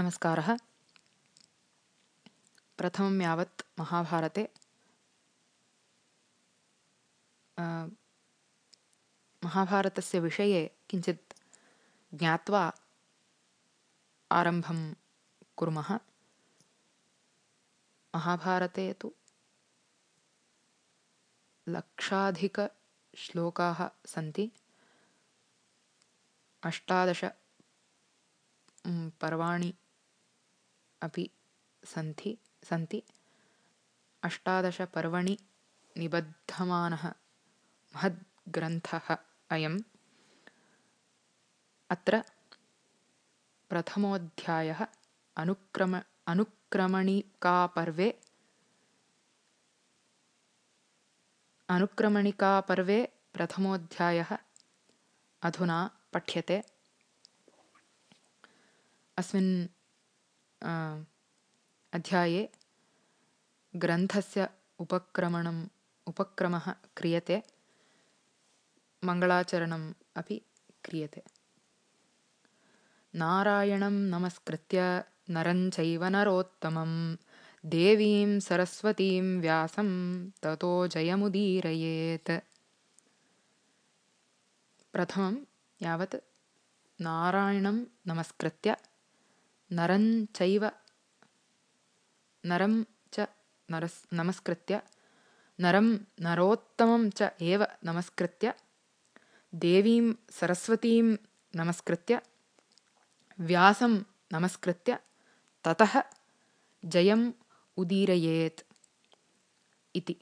नमस्कारः। प्रथमं यावत् महाभारते महाभारतस्य विषये किञ्चित् ज्ञात्वा आरम्भं कुर्मः। महाभारते तु लक्षाधिकश्लोकाः सन्ति। अष्टादश पर्वाणि अपि सन्ति सन्ति। अष्टादशपर्वणि निबद्धमानः महद्ग्रन्थः अयम्। अत्र प्रथमोऽध्यायः अनुक्रम अनुक्रमणिकापर्वे अनुक्रमणिकापर्वे प्रथमोऽध्यायः अधुना पठ्यते। अस्मिन् अध्याये ग्रन्थस्य उपक्रमणम् उपक्रमः क्रियते मङ्गलाचरणम् अपि क्रियते नारायणं नमस्कृत्य नरं चैव नरोत्तमं देवीं सरस्वतीं व्यासं ततो जयमुदीरयेत् प्रथमं यावत् नारायणं नमस्कृत्य नरं चैव नरं च नरस् नमस्कृत्य नरं नरोत्तमं च एव नमस्कृत्य देवीं सरस्वतीं नमस्कृत्य व्यासं नमस्कृत्य ततः जयम् उदीरयेत् इति